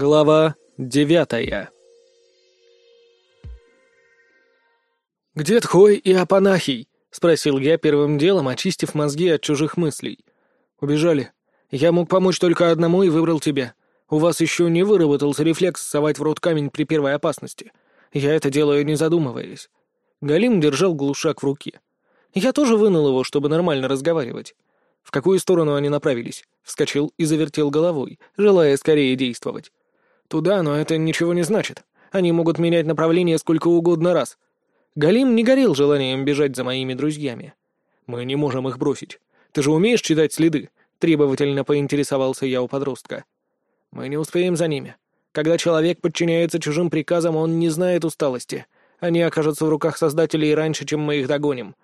Глава девятая «Где Тхой и Апанахий?» — спросил я первым делом, очистив мозги от чужих мыслей. «Убежали. Я мог помочь только одному и выбрал тебя. У вас еще не выработался рефлекс совать в рот камень при первой опасности. Я это делаю, не задумываясь». Галим держал глушак в руке. Я тоже вынул его, чтобы нормально разговаривать. В какую сторону они направились? Вскочил и завертел головой, желая скорее действовать. Туда, но это ничего не значит. Они могут менять направление сколько угодно раз. Галим не горел желанием бежать за моими друзьями. Мы не можем их бросить. Ты же умеешь читать следы? Требовательно поинтересовался я у подростка. Мы не успеем за ними. Когда человек подчиняется чужим приказам, он не знает усталости. Они окажутся в руках создателей раньше, чем мы их догоним.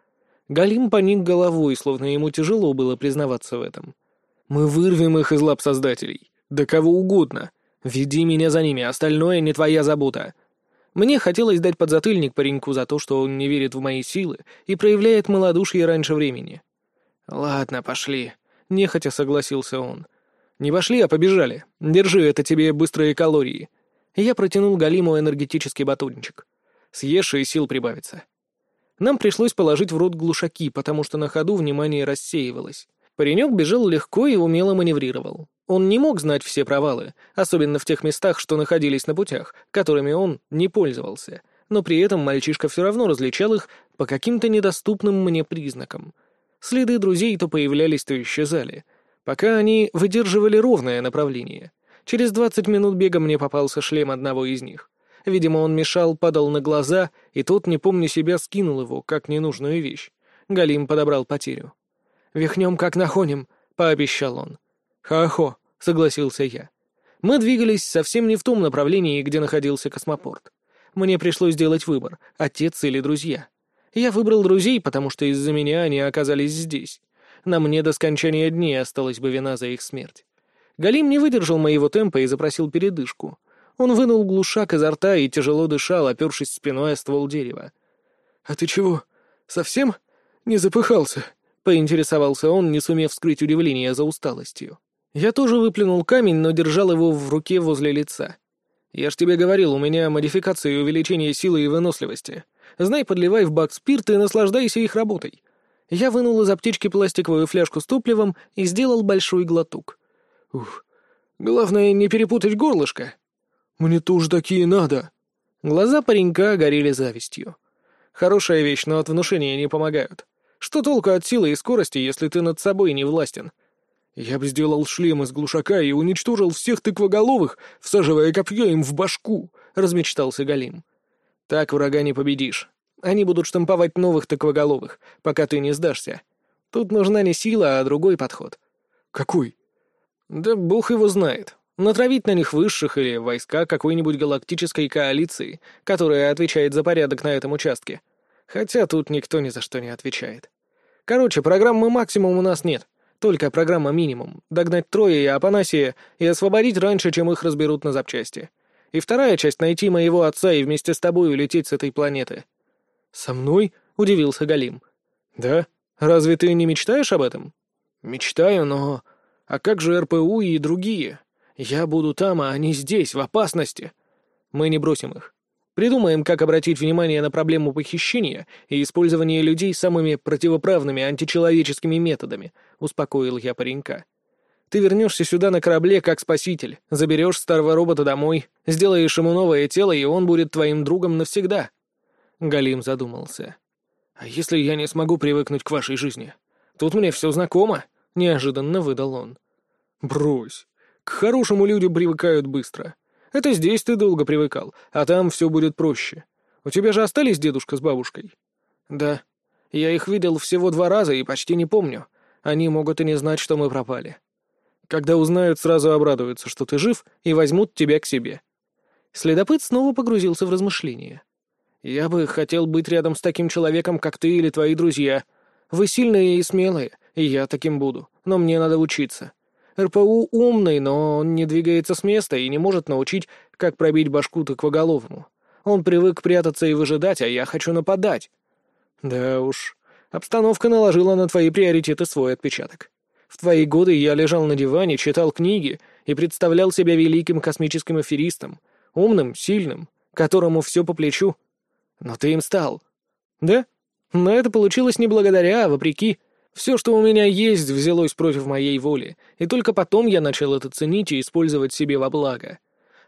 Галим поник головой, словно ему тяжело было признаваться в этом. «Мы вырвем их из лап создателей. Да кого угодно. Веди меня за ними, остальное не твоя забота». Мне хотелось дать подзатыльник пареньку за то, что он не верит в мои силы и проявляет малодушие раньше времени. «Ладно, пошли», — нехотя согласился он. «Не пошли, а побежали. Держи, это тебе быстрые калории». Я протянул Галиму энергетический батончик. «Съешь, и сил прибавится». Нам пришлось положить в рот глушаки, потому что на ходу внимание рассеивалось. Паренек бежал легко и умело маневрировал. Он не мог знать все провалы, особенно в тех местах, что находились на путях, которыми он не пользовался. Но при этом мальчишка все равно различал их по каким-то недоступным мне признакам. Следы друзей то появлялись, то исчезали, пока они выдерживали ровное направление. Через двадцать минут бега мне попался шлем одного из них. Видимо, он мешал, падал на глаза, и тот, не помня себя, скинул его, как ненужную вещь. Галим подобрал потерю. «Вихнем, как нахоним», — пообещал он. «Хо-хо», — согласился я. Мы двигались совсем не в том направлении, где находился космопорт. Мне пришлось сделать выбор — отец или друзья. Я выбрал друзей, потому что из-за меня они оказались здесь. На мне до скончания дней осталась бы вина за их смерть. Галим не выдержал моего темпа и запросил передышку. Он вынул глушак изо рта и тяжело дышал, опершись спиной о ствол дерева. «А ты чего, совсем не запыхался?» — поинтересовался он, не сумев скрыть удивление за усталостью. Я тоже выплюнул камень, но держал его в руке возле лица. «Я ж тебе говорил, у меня модификация и увеличение силы и выносливости. Знай, подливай в бак спирт и наслаждайся их работой». Я вынул из аптечки пластиковую фляжку с топливом и сделал большой глоток. «Ух, главное не перепутать горлышко», мне тоже такие надо!» Глаза паренька горели завистью. «Хорошая вещь, но от внушения не помогают. Что толку от силы и скорости, если ты над собой не властен? Я бы сделал шлем из глушака и уничтожил всех тыквоголовых, всаживая копье им в башку», — размечтался Галим. «Так врага не победишь. Они будут штамповать новых тыквоголовых, пока ты не сдашься. Тут нужна не сила, а другой подход». «Какой?» «Да бог его знает. Натравить на них высших или войска какой-нибудь галактической коалиции, которая отвечает за порядок на этом участке. Хотя тут никто ни за что не отвечает. Короче, программы максимум у нас нет. Только программа минимум. Догнать Троя и Апанасия и освободить раньше, чем их разберут на запчасти. И вторая часть — найти моего отца и вместе с тобой улететь с этой планеты. «Со мной?» — удивился Галим. «Да? Разве ты не мечтаешь об этом?» «Мечтаю, но... А как же РПУ и другие?» Я буду там, а они здесь, в опасности. Мы не бросим их. Придумаем, как обратить внимание на проблему похищения и использования людей самыми противоправными античеловеческими методами, успокоил я паренька. Ты вернешься сюда на корабле как спаситель, заберешь старого робота домой, сделаешь ему новое тело, и он будет твоим другом навсегда. Галим задумался. А если я не смогу привыкнуть к вашей жизни? Тут мне все знакомо, неожиданно выдал он. Брось. К хорошему люди привыкают быстро. Это здесь ты долго привыкал, а там все будет проще. У тебя же остались дедушка с бабушкой?» «Да. Я их видел всего два раза и почти не помню. Они могут и не знать, что мы пропали. Когда узнают, сразу обрадуются, что ты жив, и возьмут тебя к себе». Следопыт снова погрузился в размышления. «Я бы хотел быть рядом с таким человеком, как ты или твои друзья. Вы сильные и смелые, и я таким буду, но мне надо учиться. РПУ умный, но он не двигается с места и не может научить, как пробить башку тыквоголовому. Он привык прятаться и выжидать, а я хочу нападать. Да уж, обстановка наложила на твои приоритеты свой отпечаток. В твои годы я лежал на диване, читал книги и представлял себя великим космическим аферистом, умным, сильным, которому все по плечу. Но ты им стал. Да? Но это получилось не благодаря, а вопреки. Все, что у меня есть, взялось против моей воли, и только потом я начал это ценить и использовать себе во благо.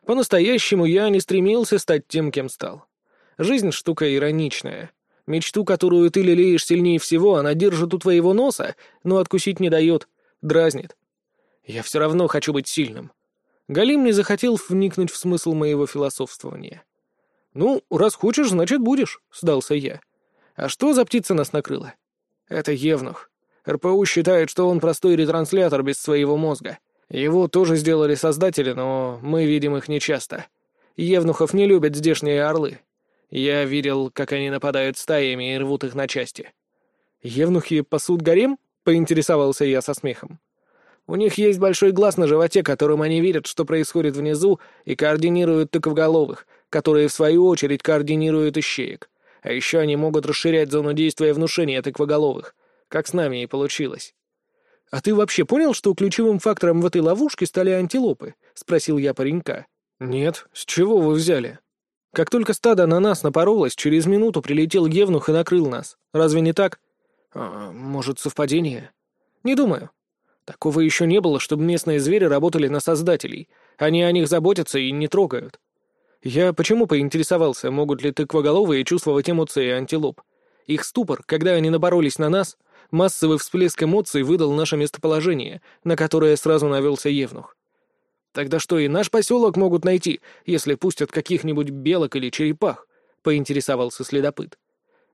По-настоящему я не стремился стать тем, кем стал. Жизнь — штука ироничная. Мечту, которую ты лелеешь сильнее всего, она держит у твоего носа, но откусить не дает, дразнит. Я все равно хочу быть сильным. Галим не захотел вникнуть в смысл моего философствования. «Ну, раз хочешь, значит будешь», — сдался я. «А что за птица нас накрыла?» «Это Евнух. РПУ считает, что он простой ретранслятор без своего мозга. Его тоже сделали создатели, но мы видим их нечасто. Евнухов не любят здешние орлы. Я видел, как они нападают стаями и рвут их на части». «Евнухи пасут гарем?» — поинтересовался я со смехом. «У них есть большой глаз на животе, которым они видят, что происходит внизу, и координируют тыковголовых, которые, в свою очередь, координируют ищеек. А еще они могут расширять зону действия внушения тыквоголовых, как с нами и получилось. «А ты вообще понял, что ключевым фактором в этой ловушке стали антилопы?» — спросил я паренька. «Нет. С чего вы взяли?» «Как только стадо на нас напоролось, через минуту прилетел Гевнух и накрыл нас. Разве не так?» а, «Может, совпадение?» «Не думаю. Такого еще не было, чтобы местные звери работали на создателей. Они о них заботятся и не трогают. Я почему поинтересовался, могут ли тыквоголовые чувствовать эмоции антилоп? Их ступор, когда они наборолись на нас, массовый всплеск эмоций выдал наше местоположение, на которое сразу навелся Евнух. Тогда что, и наш поселок могут найти, если пустят каких-нибудь белок или черепах? Поинтересовался следопыт.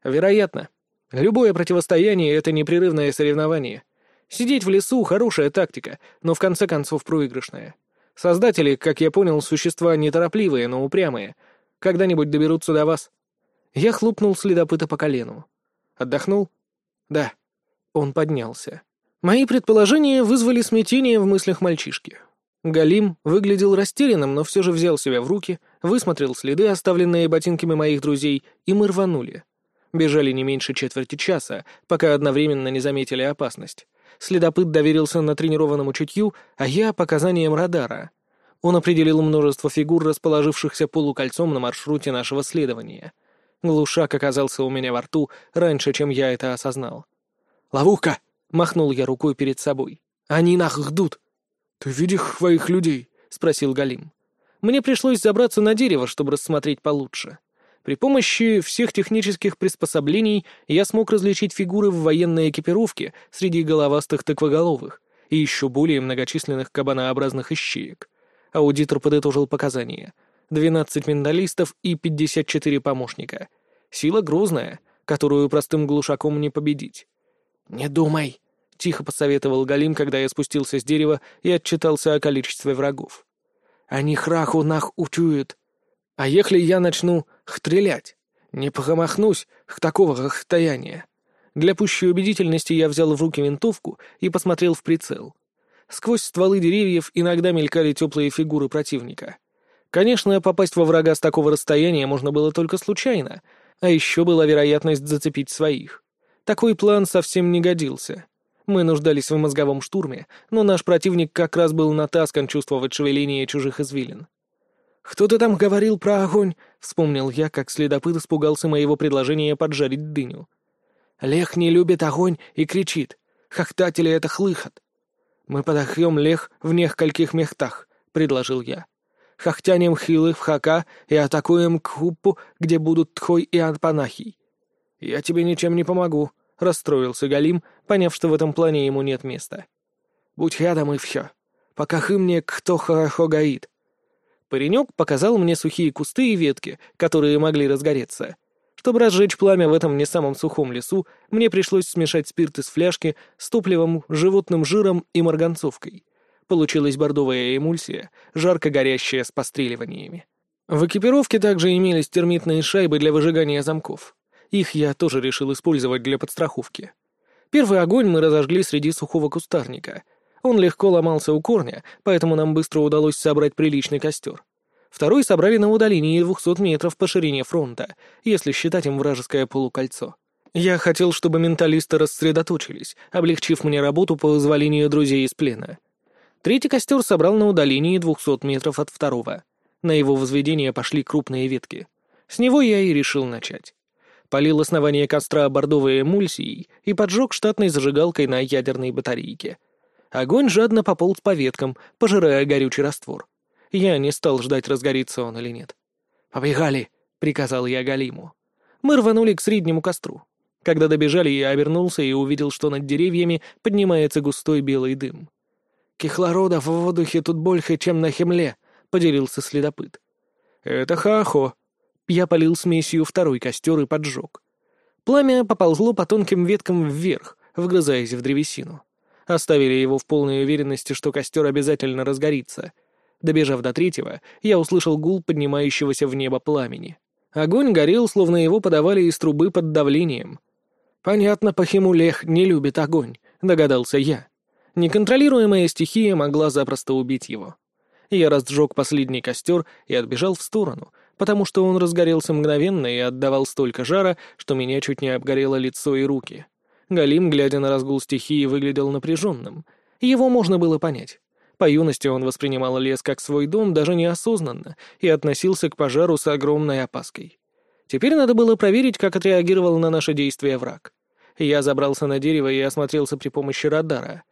Вероятно. Любое противостояние — это непрерывное соревнование. Сидеть в лесу — хорошая тактика, но в конце концов проигрышная. Создатели, как я понял, существа неторопливые, но упрямые. Когда-нибудь доберутся до вас. Я хлопнул следопыта по колену. Отдохнул? Да. Он поднялся. Мои предположения вызвали смятение в мыслях мальчишки. Галим выглядел растерянным, но все же взял себя в руки, высмотрел следы, оставленные ботинками моих друзей, и мы рванули. Бежали не меньше четверти часа, пока одновременно не заметили опасность. Следопыт доверился натренированному чутью, а я — показаниям радара. Он определил множество фигур, расположившихся полукольцом на маршруте нашего следования. Глушак оказался у меня во рту раньше, чем я это осознал. «Ловушка!» — махнул я рукой перед собой. «Они нах ждут!» «Ты видишь своих людей?» — спросил Галим. Мне пришлось забраться на дерево, чтобы рассмотреть получше. При помощи всех технических приспособлений я смог различить фигуры в военной экипировке среди головастых тыквоголовых и еще более многочисленных кабанообразных ищеек. Аудитор подытожил показания. 12 менталистов и 54 помощника. Сила грозная, которую простым глушаком не победить. «Не думай», — тихо посоветовал Галим, когда я спустился с дерева и отчитался о количестве врагов. «Они храху нах учуют, а если я начну хтрелять? Не промахнусь к такого расстояния. Для пущей убедительности я взял в руки винтовку и посмотрел в прицел. Сквозь стволы деревьев иногда мелькали теплые фигуры противника. Конечно, попасть во врага с такого расстояния можно было только случайно, а еще была вероятность зацепить своих. Такой план совсем не годился. Мы нуждались в мозговом штурме, но наш противник как раз был натаскан чувствовать шевеление чужих извилин. «Кто ты там говорил про огонь?» — вспомнил я, как следопыт испугался моего предложения поджарить дыню. «Лех не любит огонь и кричит. Хохтатели — это хлыхот. Мы подохнем лех в нескольких мехтах», — предложил я. «Хохтянем хилы в хака и атакуем кхуппу, где будут тхой и анпанахий». «Я тебе ничем не помогу», — расстроился Галим, поняв, что в этом плане ему нет места. «Будь рядом и все. Пока хы мне кто хорошо гаит. Паренек показал мне сухие кусты и ветки, которые могли разгореться. Чтобы разжечь пламя в этом не самом сухом лесу, мне пришлось смешать спирт из фляжки с топливом, животным жиром и марганцовкой. Получилась бордовая эмульсия, жарко горящая с постреливаниями. В экипировке также имелись термитные шайбы для выжигания замков. Их я тоже решил использовать для подстраховки. Первый огонь мы разожгли среди сухого кустарника, он легко ломался у корня, поэтому нам быстро удалось собрать приличный костер. Второй собрали на удалении 200 метров по ширине фронта, если считать им вражеское полукольцо. Я хотел, чтобы менталисты рассредоточились, облегчив мне работу по вызволению друзей из плена. Третий костер собрал на удалении 200 метров от второго. На его возведение пошли крупные ветки. С него я и решил начать. Полил основание костра бордовой эмульсией и поджег штатной зажигалкой на ядерной батарейке. Огонь жадно пополз по веткам, пожирая горючий раствор. Я не стал ждать, разгорится он или нет. «Побегали!» — приказал я Галиму. Мы рванули к среднему костру. Когда добежали, я обернулся и увидел, что над деревьями поднимается густой белый дым. «Кислорода в воздухе тут больше, чем на хемле», — поделился следопыт. «Это хахо». Я полил смесью второй костер и поджег. Пламя поползло по тонким веткам вверх, вгрызаясь в древесину. Оставили его в полной уверенности, что костер обязательно разгорится. Добежав до третьего, я услышал гул поднимающегося в небо пламени. Огонь горел, словно его подавали из трубы под давлением. «Понятно, Пахимулех не любит огонь», — догадался я. Неконтролируемая стихия могла запросто убить его. Я разжег последний костер и отбежал в сторону, потому что он разгорелся мгновенно и отдавал столько жара, что меня чуть не обгорело лицо и руки. Галим, глядя на разгул стихии, выглядел напряженным. Его можно было понять. По юности он воспринимал лес как свой дом даже неосознанно и относился к пожару с огромной опаской. Теперь надо было проверить, как отреагировал на наше действие враг. Я забрался на дерево и осмотрелся при помощи радара.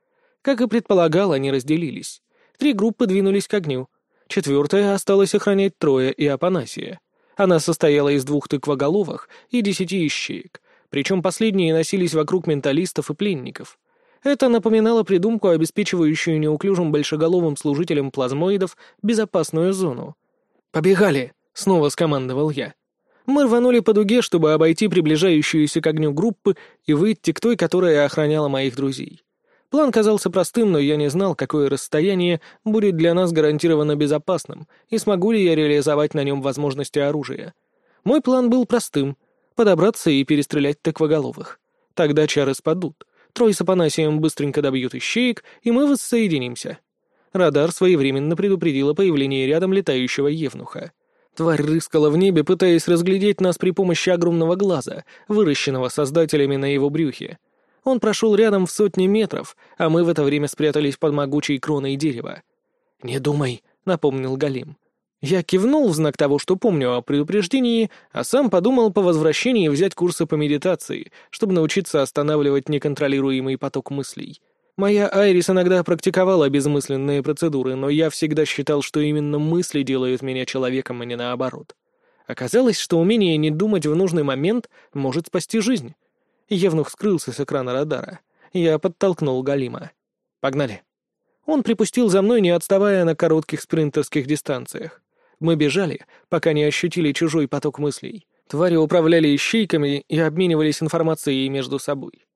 Как и предполагал, они разделились. Три группы двинулись к огню. Четвертая осталась охранять Троя и Апанасия. Она состояла из двух тыквоголовых и десяти ищеек, причем последние носились вокруг менталистов и пленников. Это напоминало придумку, обеспечивающую неуклюжим большеголовым служителям плазмоидов безопасную зону. «Побегали!» — снова скомандовал я. Мы рванули по дуге, чтобы обойти приближающуюся к огню группы и выйти к той, которая охраняла моих друзей. План казался простым, но я не знал, какое расстояние будет для нас гарантированно безопасным, и смогу ли я реализовать на нем возможности оружия. Мой план был простым — подобраться и перестрелять тыквоголовых. Тогда чары спадут. Трой с Апанасием быстренько добьют ищеек, и мы воссоединимся. Радар своевременно предупредил о появлении рядом летающего евнуха. Тварь рыскала в небе, пытаясь разглядеть нас при помощи огромного глаза, выращенного создателями на его брюхе. Он прошел рядом в сотни метров, а мы в это время спрятались под могучей кроной дерева. «Не думай», — напомнил Галим. Я кивнул в знак того, что помню о предупреждении, а сам подумал по возвращении взять курсы по медитации, чтобы научиться останавливать неконтролируемый поток мыслей. Моя Айрис иногда практиковала безмысленные процедуры, но я всегда считал, что именно мысли делают меня человеком, а не наоборот. Оказалось, что умение не думать в нужный момент может спасти жизнь. Евнух скрылся с экрана радара. Я подтолкнул Галима. «Погнали». Он припустил за мной, не отставая на коротких спринтерских дистанциях. Мы бежали, пока не ощутили чужой поток мыслей. Твари управляли ищейками и обменивались информацией между собой.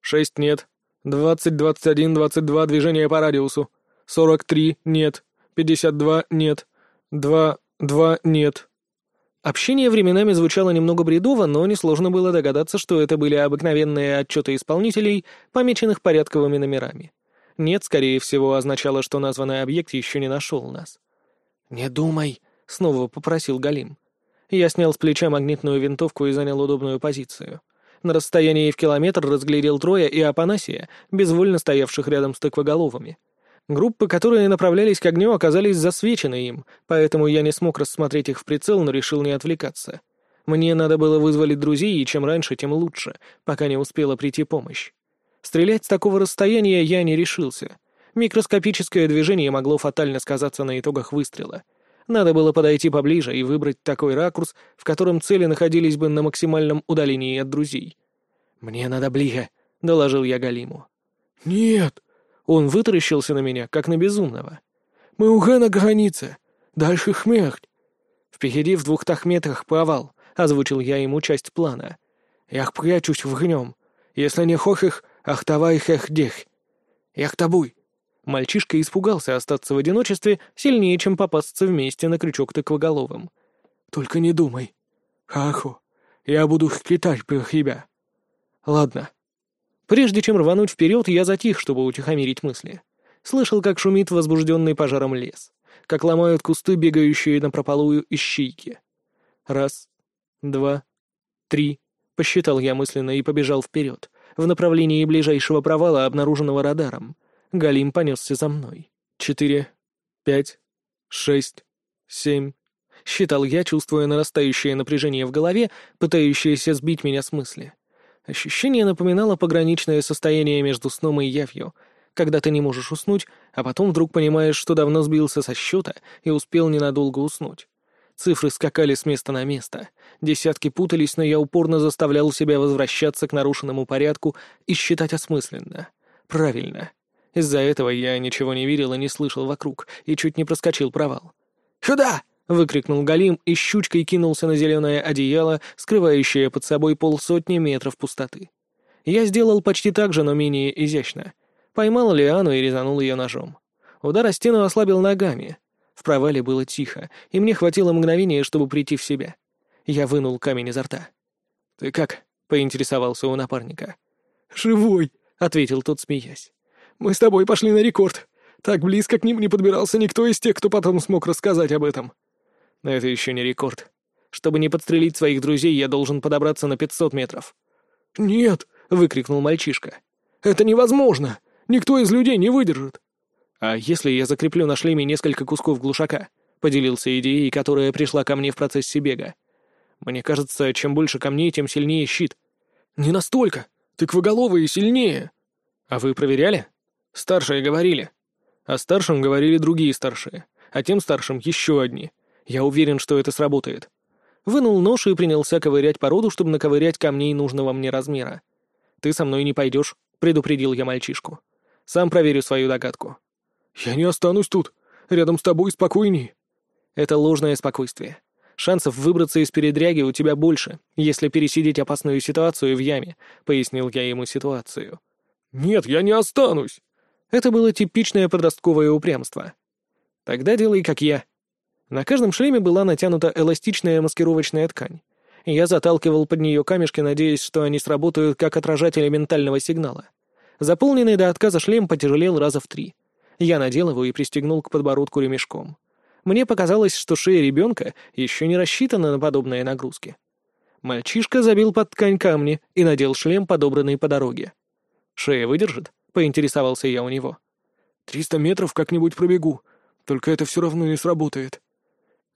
«Шесть нет. Двадцать, двадцать один, двадцать два движения по радиусу. Сорок три нет. Пятьдесят два нет. Два, два нет. Общение временами звучало немного бредово, но несложно было догадаться, что это были обыкновенные отчеты исполнителей, помеченных порядковыми номерами. «Нет», скорее всего, означало, что названный объект еще не нашел нас. «Не думай», — снова попросил Галим. Я снял с плеча магнитную винтовку и занял удобную позицию. На расстоянии в километр разглядел Троя и Апанасия, безвольно стоявших рядом с тыквоголовыми. Группы, которые направлялись к огню, оказались засвечены им, поэтому я не смог рассмотреть их в прицел, но решил не отвлекаться. Мне надо было вызволить друзей, и чем раньше, тем лучше, пока не успела прийти помощь. Стрелять с такого расстояния я не решился. Микроскопическое движение могло фатально сказаться на итогах выстрела. Надо было подойти поближе и выбрать такой ракурс, в котором цели находились бы на максимальном удалении от друзей. «Мне надо ближе», — доложил я Галиму. «Нет», он вытаращился на меня, как на безумного. «Мы уже на границе. Дальше хмерть». «Впереди в двухстах метрах провал», — озвучил я ему часть плана. «Я прячусь в гнем. Если не хочешь, ахтавай хех дех. Я к тобой». Мальчишка испугался остаться в одиночестве сильнее, чем попасться вместе на крючок тыквоголовым. «Только не думай. Хахо, я буду хкитать про тебя». «Ладно, Прежде чем рвануть вперед, я затих, чтобы утихомирить мысли. Слышал, как шумит возбужденный пожаром лес, как ломают кусты, бегающие на прополую ищейки. Раз, два, три, — посчитал я мысленно и побежал вперед, в направлении ближайшего провала, обнаруженного радаром. Галим понесся за мной. «Четыре, пять, шесть, семь...» — считал я, чувствуя нарастающее напряжение в голове, пытающееся сбить меня с мысли. Ощущение напоминало пограничное состояние между сном и явью, когда ты не можешь уснуть, а потом вдруг понимаешь, что давно сбился со счета и успел ненадолго уснуть. Цифры скакали с места на место. Десятки путались, но я упорно заставлял себя возвращаться к нарушенному порядку и считать осмысленно. Правильно. Из-за этого я ничего не видел и не слышал вокруг, и чуть не проскочил провал. «Сюда!» — выкрикнул Галим и щучкой кинулся на зеленое одеяло, скрывающее под собой полсотни метров пустоты. Я сделал почти так же, но менее изящно. Поймал Лиану и резанул ее ножом. Удар о стену ослабил ногами. В провале было тихо, и мне хватило мгновения, чтобы прийти в себя. Я вынул камень изо рта. «Ты как?» — поинтересовался у напарника. «Живой!» — ответил тот, смеясь. «Мы с тобой пошли на рекорд. Так близко к ним не подбирался никто из тех, кто потом смог рассказать об этом». Но это еще не рекорд. Чтобы не подстрелить своих друзей, я должен подобраться на 500 метров. «Нет!» — выкрикнул мальчишка. «Это невозможно! Никто из людей не выдержит!» «А если я закреплю на шлеме несколько кусков глушака?» — поделился идеей, которая пришла ко мне в процессе бега. «Мне кажется, чем больше камней, тем сильнее щит». «Не настолько! Тыквоголовые сильнее!» «А вы проверяли?» «Старшие говорили». «О старшем говорили другие старшие, а тем старшим еще одни. Я уверен, что это сработает». Вынул нож и принялся ковырять породу, чтобы наковырять камней нужного мне размера. «Ты со мной не пойдешь», — предупредил я мальчишку. «Сам проверю свою догадку». «Я не останусь тут. Рядом с тобой спокойней». Это ложное спокойствие. Шансов выбраться из передряги у тебя больше, если пересидеть опасную ситуацию в яме», — пояснил я ему ситуацию. «Нет, я не останусь!» Это было типичное подростковое упрямство. «Тогда делай, как я». На каждом шлеме была натянута эластичная маскировочная ткань. Я заталкивал под нее камешки, надеясь, что они сработают как отражатели ментального сигнала. Заполненный до отказа шлем потяжелел раза в три. Я надел его и пристегнул к подбородку ремешком. Мне показалось, что шея ребенка еще не рассчитана на подобные нагрузки. Мальчишка забил под ткань камни и надел шлем, подобранный по дороге. «Шея выдержит?» — поинтересовался я у него. «Триста метров как-нибудь пробегу, только это все равно не сработает».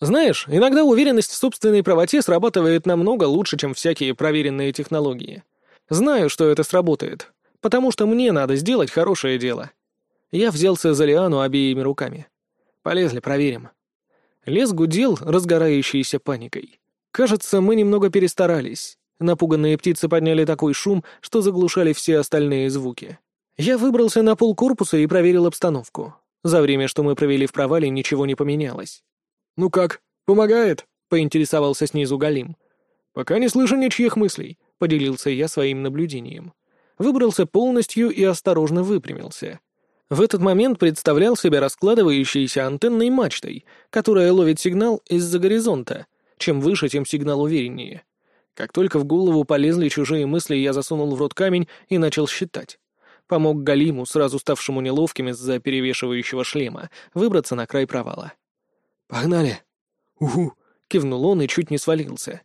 Знаешь, иногда уверенность в собственной правоте срабатывает намного лучше, чем всякие проверенные технологии. Знаю, что это сработает, потому что мне надо сделать хорошее дело. Я взялся за лиану обеими руками. Полезли, проверим. Лес гудел, разгорающийся паникой. Кажется, мы немного перестарались. Напуганные птицы подняли такой шум, что заглушали все остальные звуки. Я выбрался на пол корпуса и проверил обстановку. За время, что мы провели в провале, ничего не поменялось. «Ну как, помогает?» — поинтересовался снизу Галим. «Пока не слышу ничьих мыслей», — поделился я своим наблюдением. Выбрался полностью и осторожно выпрямился. В этот момент представлял себя раскладывающейся антенной мачтой, которая ловит сигнал из-за горизонта. Чем выше, тем сигнал увереннее. Как только в голову полезли чужие мысли, я засунул в рот камень и начал считать. Помог Галиму, сразу ставшему неловким из-за перевешивающего шлема, выбраться на край провала. «Погнали!» «Угу!» — кивнул он и чуть не свалился.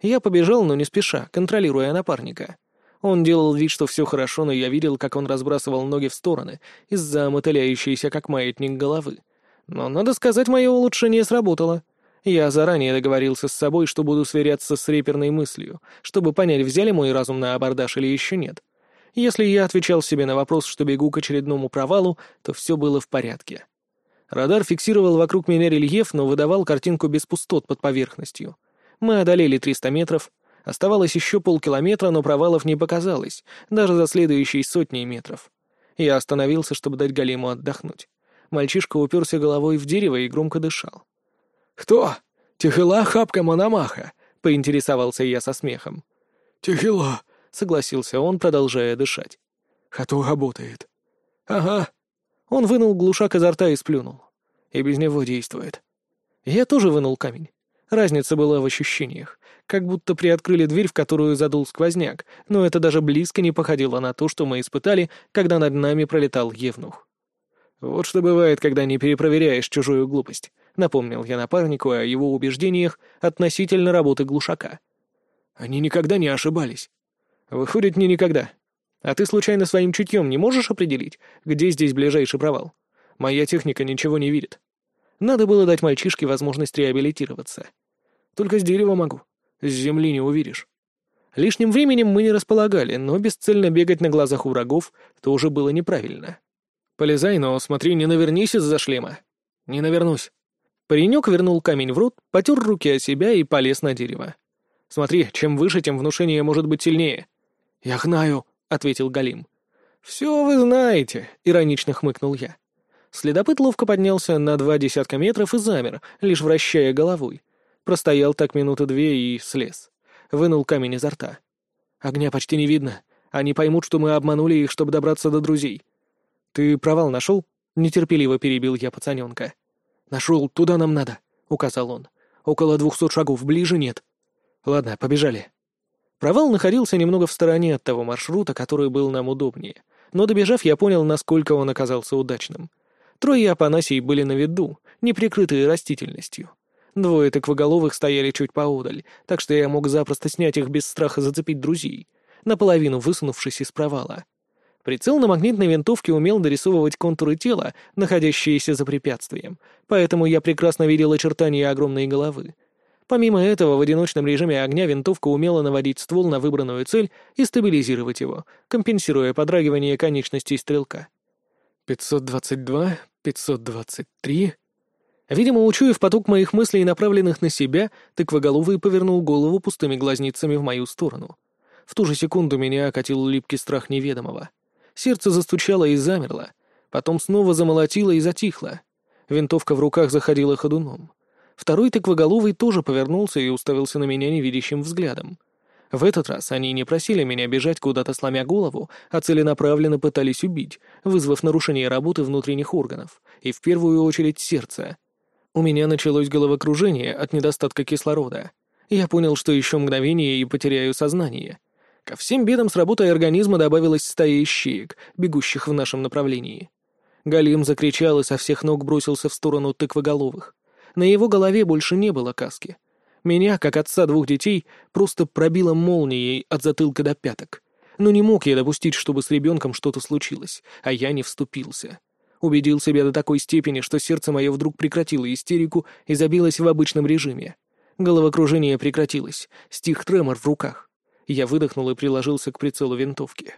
Я побежал, но не спеша, контролируя напарника. Он делал вид, что все хорошо, но я видел, как он разбрасывал ноги в стороны из-за мотыляющейся как маятник головы. Но, надо сказать, мое улучшение сработало. Я заранее договорился с собой, что буду сверяться с реперной мыслью, чтобы понять, взяли мой разум на абордаж или еще нет. Если я отвечал себе на вопрос, что бегу к очередному провалу, то все было в порядке. Радар фиксировал вокруг меня рельеф, но выдавал картинку без пустот под поверхностью. Мы одолели 300 метров — Оставалось еще полкилометра, но провалов не показалось, даже за следующие сотни метров. Я остановился, чтобы дать Галиму отдохнуть. Мальчишка уперся головой в дерево и громко дышал. «Кто? Тихила хапка Мономаха?» — поинтересовался я со смехом. «Тихила», — согласился он, продолжая дышать. «Хату работает». «Ага». Он вынул глушак изо рта и сплюнул. И без него действует. Я тоже вынул камень. Разница была в ощущениях как будто приоткрыли дверь, в которую задул сквозняк, но это даже близко не походило на то, что мы испытали, когда над нами пролетал Евнух. «Вот что бывает, когда не перепроверяешь чужую глупость», — напомнил я напарнику о его убеждениях относительно работы глушака. Они никогда не ошибались. Выходит, не никогда. А ты случайно своим чутьем не можешь определить, где здесь ближайший провал? Моя техника ничего не видит. Надо было дать мальчишке возможность реабилитироваться. Только с дерева могу. С земли не увидишь. Лишним временем мы не располагали, но бесцельно бегать на глазах у врагов тоже было неправильно. «Полезай, но смотри, не навернись из-за шлема». «Не навернусь». Паренек вернул камень в рот, потер руки о себя и полез на дерево. «Смотри, чем выше, тем внушение может быть сильнее». «Я знаю», — ответил Галим. «Все вы знаете», — иронично хмыкнул я. Следопыт ловко поднялся на два десятка метров и замер, лишь вращая головой. Простоял так минуты две и слез. Вынул камень изо рта. Огня почти не видно. Они поймут, что мы обманули их, чтобы добраться до друзей. «Ты провал нашел?» — нетерпеливо перебил я пацаненка. «Нашел, туда нам надо», — указал он. «Около двухсот шагов, ближе нет». «Ладно, побежали». Провал находился немного в стороне от того маршрута, который был нам удобнее. Но добежав, я понял, насколько он оказался удачным — Трое Апанасий были на виду, не прикрытые растительностью. Двое тыквоголовых стояли чуть поодаль, так что я мог запросто снять их без страха зацепить друзей, наполовину высунувшись из провала. Прицел на магнитной винтовке умел дорисовывать контуры тела, находящиеся за препятствием, поэтому я прекрасно видел очертания огромной головы. Помимо этого, в одиночном режиме огня винтовка умела наводить ствол на выбранную цель и стабилизировать его, компенсируя подрагивание конечностей стрелка. 522, 523. Видимо, учуяв поток моих мыслей, направленных на себя, тыквоголовый повернул голову пустыми глазницами в мою сторону. В ту же секунду меня окатил липкий страх неведомого. Сердце застучало и замерло, потом снова замолотило и затихло. Винтовка в руках заходила ходуном. Второй тыквоголовый тоже повернулся и уставился на меня невидящим взглядом. В этот раз они не просили меня бежать куда-то сломя голову, а целенаправленно пытались убить, вызвав нарушение работы внутренних органов, и в первую очередь сердца. У меня началось головокружение от недостатка кислорода. Я понял, что еще мгновение и потеряю сознание. Ко всем бедам с работой организма добавилась стая ищеек, бегущих в нашем направлении. Галим закричал и со всех ног бросился в сторону тыквоголовых. На его голове больше не было каски. Меня, как отца двух детей, просто пробило молнией от затылка до пяток. Но не мог я допустить, чтобы с ребенком что-то случилось, а я не вступился. Убедил себя до такой степени, что сердце мое вдруг прекратило истерику и забилось в обычном режиме. Головокружение прекратилось, стих тремор в руках. Я выдохнул и приложился к прицелу винтовки.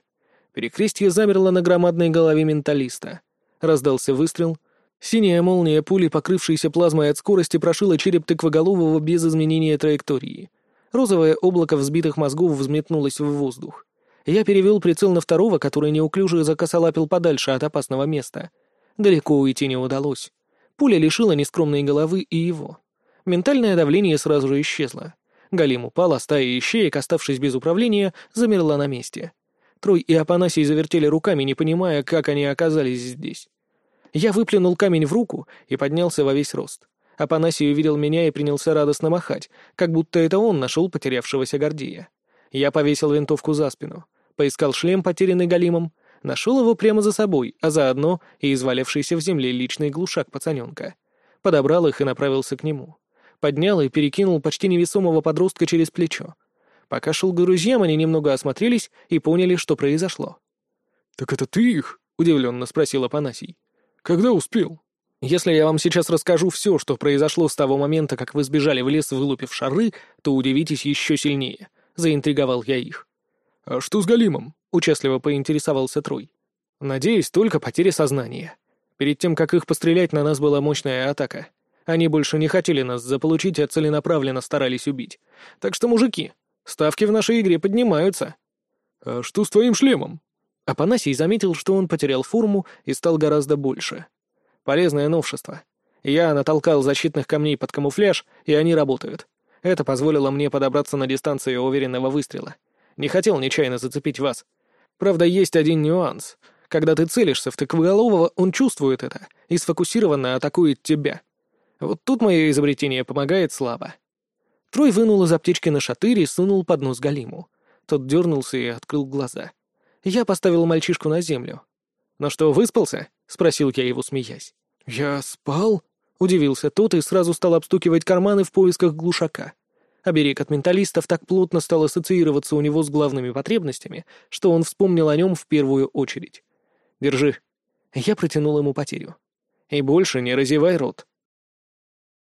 Перекрестье замерло на громадной голове менталиста. Раздался выстрел, Синяя молния пули, покрывшейся плазмой от скорости, прошила череп тыквоголового без изменения траектории. Розовое облако взбитых мозгов взметнулось в воздух. Я перевел прицел на второго, который неуклюже закосолапил подальше от опасного места. Далеко уйти не удалось. Пуля лишила нескромной головы и его. Ментальное давление сразу же исчезло. Галим упал, а стая ищеек, оставшись без управления, замерла на месте. Трой и Апанасий завертели руками, не понимая, как они оказались здесь. Я выплюнул камень в руку и поднялся во весь рост. Апанасий увидел меня и принялся радостно махать, как будто это он нашел потерявшегося Гордея. Я повесил винтовку за спину, поискал шлем, потерянный Галимом, нашел его прямо за собой, а заодно и извалившийся в земле личный глушак пацаненка. Подобрал их и направился к нему. Поднял и перекинул почти невесомого подростка через плечо. Пока шел к друзьям, они немного осмотрелись и поняли, что произошло. «Так это ты их?» — удивленно спросил Апанасий. Когда успел? Если я вам сейчас расскажу все, что произошло с того момента, как вы сбежали в лес, вылупив шары, то удивитесь еще сильнее. Заинтриговал я их. А что с Галимом? Участливо поинтересовался Трой. Надеюсь, только потеря сознания. Перед тем, как их пострелять, на нас была мощная атака. Они больше не хотели нас заполучить, а целенаправленно старались убить. Так что, мужики, ставки в нашей игре поднимаются. А что с твоим шлемом? Апанасий заметил, что он потерял форму и стал гораздо больше. Полезное новшество. Я натолкал защитных камней под камуфляж, и они работают. Это позволило мне подобраться на дистанцию уверенного выстрела. Не хотел нечаянно зацепить вас. Правда, есть один нюанс. Когда ты целишься в тыквоголового, он чувствует это и сфокусированно атакует тебя. Вот тут мое изобретение помогает слабо. Трой вынул из аптечки на шатырь и сунул под нос Галиму. Тот дернулся и открыл глаза. Я поставил мальчишку на землю. «Ну что, выспался?» — спросил я его, смеясь. «Я спал?» — удивился тот и сразу стал обстукивать карманы в поисках глушака. Оберег от менталистов так плотно стал ассоциироваться у него с главными потребностями, что он вспомнил о нем в первую очередь. «Держи». Я протянул ему потерю. «И больше не разевай рот».